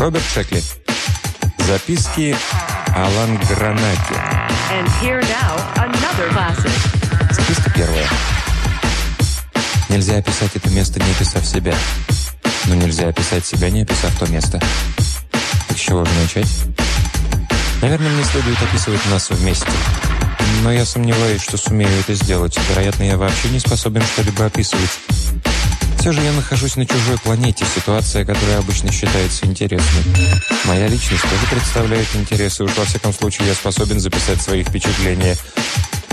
Роберт Шекли. Записки о Лангранаке. Записка первая. Нельзя описать это место, не описав себя. Но нельзя описать себя, не описав то место. Так с чего же начать? Наверное, мне следует описывать нас вместе. Но я сомневаюсь, что сумею это сделать. Вероятно, я вообще не способен что-либо описывать. Все же я нахожусь на чужой планете, ситуация, которая обычно считается интересной. Моя личность тоже представляет интересы, уж во всяком случае я способен записать свои впечатления.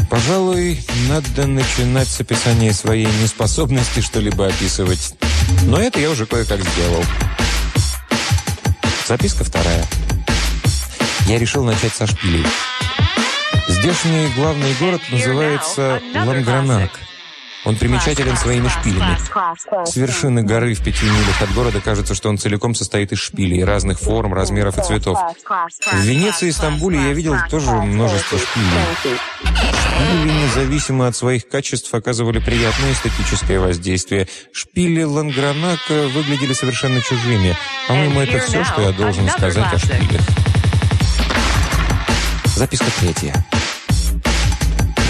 Пожалуй, надо начинать с описания своей неспособности что-либо описывать. Но это я уже кое-как сделал. Записка вторая. Я решил начать со шпилей. Здешний главный город называется Лангранак. Он примечателен своими шпилями. С вершины горы в пяти милях от города кажется, что он целиком состоит из шпилей разных форм, размеров и цветов. В Венеции и Стамбуле я видел тоже множество шпилей. Шпили, независимо от своих качеств, оказывали приятное эстетическое воздействие. Шпили Лангранака выглядели совершенно чужими. По-моему, это все, что я должен сказать о шпилях. Записка третья.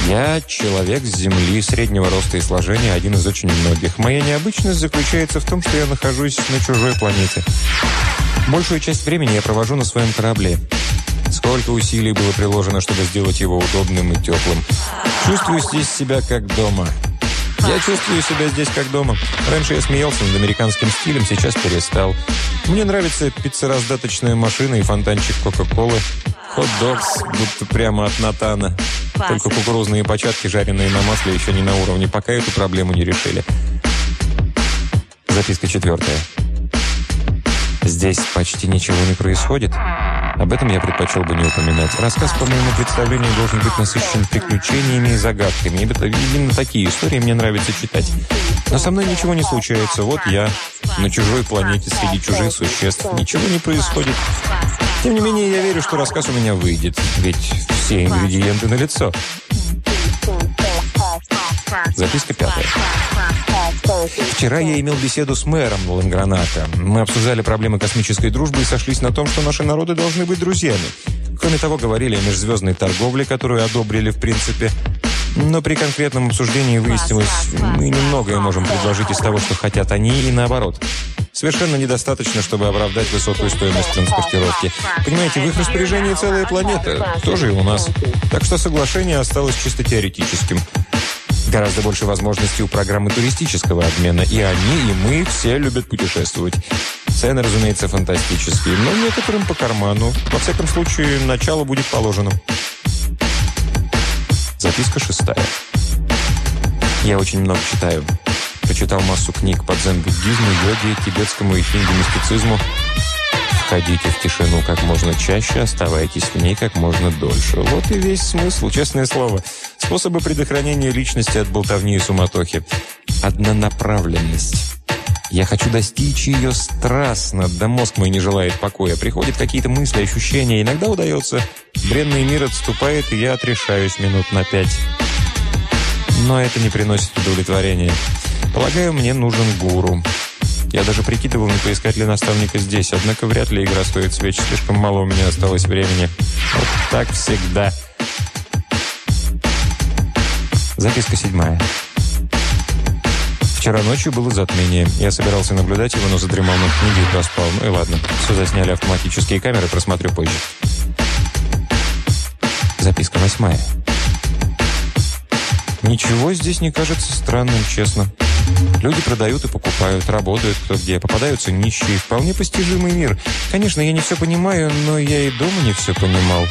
Я человек с Земли, среднего роста и сложения, один из очень многих. Моя необычность заключается в том, что я нахожусь на чужой планете. Большую часть времени я провожу на своем корабле. Сколько усилий было приложено, чтобы сделать его удобным и теплым. Чувствую здесь себя как дома. Я чувствую себя здесь как дома. Раньше я смеялся над американским стилем, сейчас перестал. Мне нравится пиццераздаточная машина и фонтанчик Кока-Колы. Хот-догс, будто прямо от Натана. Только кукурузные початки, жареные на масле, еще не на уровне. Пока эту проблему не решили. Записка четвертая. Здесь почти ничего не происходит. Об этом я предпочел бы не упоминать. Рассказ, по моему представлению, должен быть насыщен приключениями и загадками. Именно такие истории мне нравится читать. Но со мной ничего не случается. Вот я на чужой планете среди чужих существ. Ничего не происходит. Тем не менее, я верю, что рассказ у меня выйдет. Ведь все ингредиенты налицо. Записка пятая. Вчера я имел беседу с мэром Ланграната. Мы обсуждали проблемы космической дружбы и сошлись на том, что наши народы должны быть друзьями. Кроме того, говорили о межзвездной торговле, которую одобрили в принципе. Но при конкретном обсуждении выяснилось, мы немногое можем предложить из того, что хотят они, и наоборот. Совершенно недостаточно, чтобы оправдать высокую стоимость транспортировки. Понимаете, в их распоряжении целая планета, тоже и у нас. Так что соглашение осталось чисто теоретическим. Гораздо больше возможностей у программы туристического обмена. И они, и мы все любят путешествовать. Цены, разумеется, фантастические, но некоторым по карману. Во всяком случае, начало будет положено. Записка шестая. Я очень много читаю. Прочитал массу книг по дзен-буддизму, йоге, тибетскому и хинду-мистицизму. Входите в тишину как можно чаще, оставайтесь в ней как можно дольше. Вот и весь смысл, честное слово. Способы предохранения личности от болтовни и суматохи. Однонаправленность. Я хочу достичь ее страстно, да мозг мой не желает покоя. Приходят какие-то мысли, ощущения. Иногда удается. Бренный мир отступает, и я отрешаюсь минут на пять. Но это не приносит удовлетворения. Полагаю, мне нужен гуру. Я даже прикидывал, не поискать ли наставника здесь, однако вряд ли игра стоит свеч, слишком мало у меня осталось времени. Вот так всегда. Записка седьмая. Вчера ночью было затмение. Я собирался наблюдать его, но задремал над книгой и проспал. Ну и ладно, все засняли автоматические камеры, просмотрю позже. Восьмая. Ничего здесь не кажется странным, честно. Люди продают и покупают, работают кто где, попадаются нищие. Вполне постижимый мир. Конечно, я не все понимаю, но я и дома не все понимал.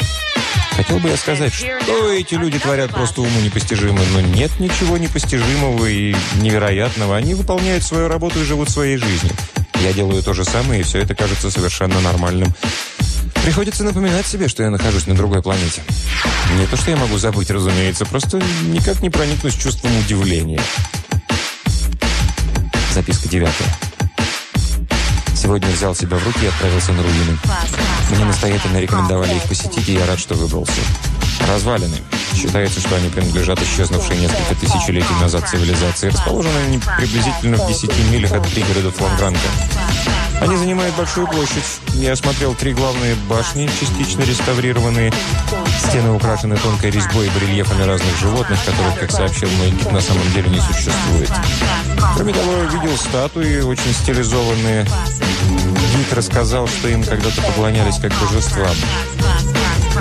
Хотел бы я сказать, что эти люди творят просто уму непостижимо, но нет ничего непостижимого и невероятного. Они выполняют свою работу и живут своей жизнью. Я делаю то же самое, и все это кажется совершенно нормальным. Приходится напоминать себе, что я нахожусь на другой планете. Не то, что я могу забыть, разумеется, просто никак не проникнусь чувством удивления. Записка девятая. Сегодня взял себя в руки и отправился на руины. Мне настоятельно рекомендовали их посетить, и я рад, что выбрался. Развалины. Считается, что они принадлежат исчезнувшей несколько тысячелетий назад цивилизации. Расположены они приблизительно в 10 милях от пригородов Лангранка. Они занимают большую площадь. Я осмотрел три главные башни, частично реставрированные. Стены украшены тонкой резьбой и барельефами разных животных, которых, как сообщил мой гид, на самом деле не существует. Кроме того, видел статуи, очень стилизованные. Гид рассказал, что им когда-то поклонялись как божествам.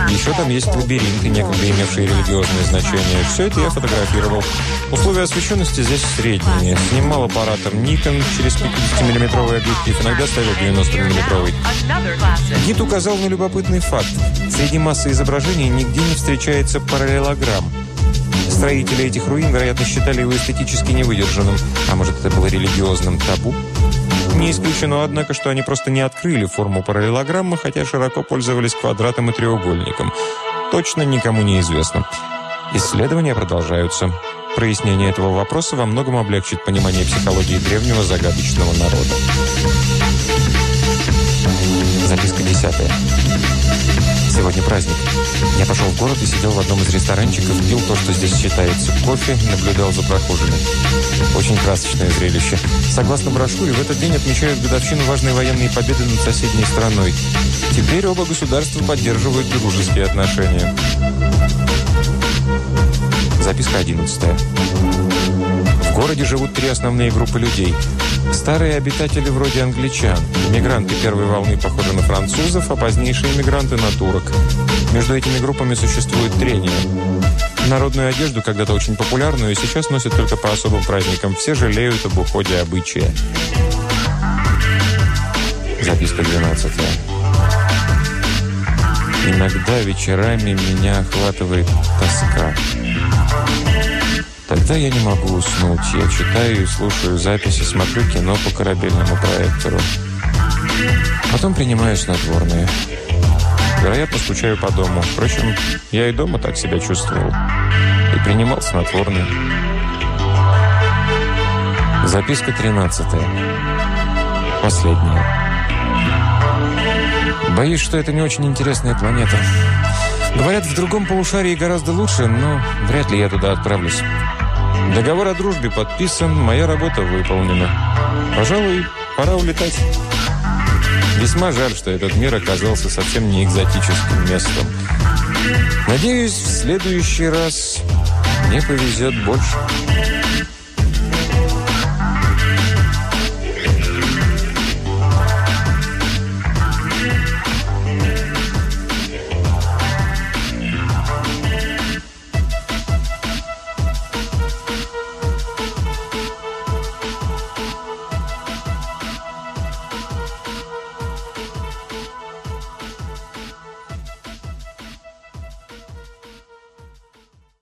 Еще там есть лабиринты, некогда имевшие религиозное значение. Все это я фотографировал. Условия освещенности здесь средние. Снимал аппаратом Nikon через 50-миллиметровый объектив, иногда ставил 90-миллиметровый. Гид указал на любопытный факт. Среди массы изображений нигде не встречается параллелограмм. Строители этих руин, вероятно, считали его эстетически невыдержанным. А может, это было религиозным табу? Не исключено, однако, что они просто не открыли форму параллелограммы, хотя широко пользовались квадратом и треугольником. Точно никому не известно. Исследования продолжаются. Прояснение этого вопроса во многом облегчит понимание психологии древнего загадочного народа. Записка десятая. Сегодня праздник. Я пошел в город и сидел в одном из ресторанчиков, пил то, что здесь считается кофе, наблюдал за прохожими. Очень красочное зрелище. Согласно брошюре, в этот день отмечают годовщину важной военной победы над соседней страной. Теперь оба государства поддерживают дружеские отношения. Записка одиннадцатая. В городе живут три основные группы людей. Старые обитатели вроде англичан. Мигранты первой волны похожи на французов, а позднейшие мигранты на турок. Между этими группами существует трение. Народную одежду, когда-то очень популярную, сейчас носят только по особым праздникам. Все жалеют об уходе обычая. Записка 12. Иногда вечерами меня охватывает тоска. Тогда я не могу уснуть. Я читаю и слушаю записи, смотрю кино по корабельному проектору. Потом принимаю снотворные. Вероятно, скучаю по дому. Впрочем, я и дома так себя чувствовал. И принимал снотворные. Записка 13. Последняя. Боюсь, что это не очень интересная планета. Говорят, в другом полушарии гораздо лучше, но вряд ли я туда отправлюсь. Договор о дружбе подписан, моя работа выполнена. Пожалуй, пора улетать. Весьма жаль, что этот мир оказался совсем не экзотическим местом. Надеюсь, в следующий раз мне повезет больше.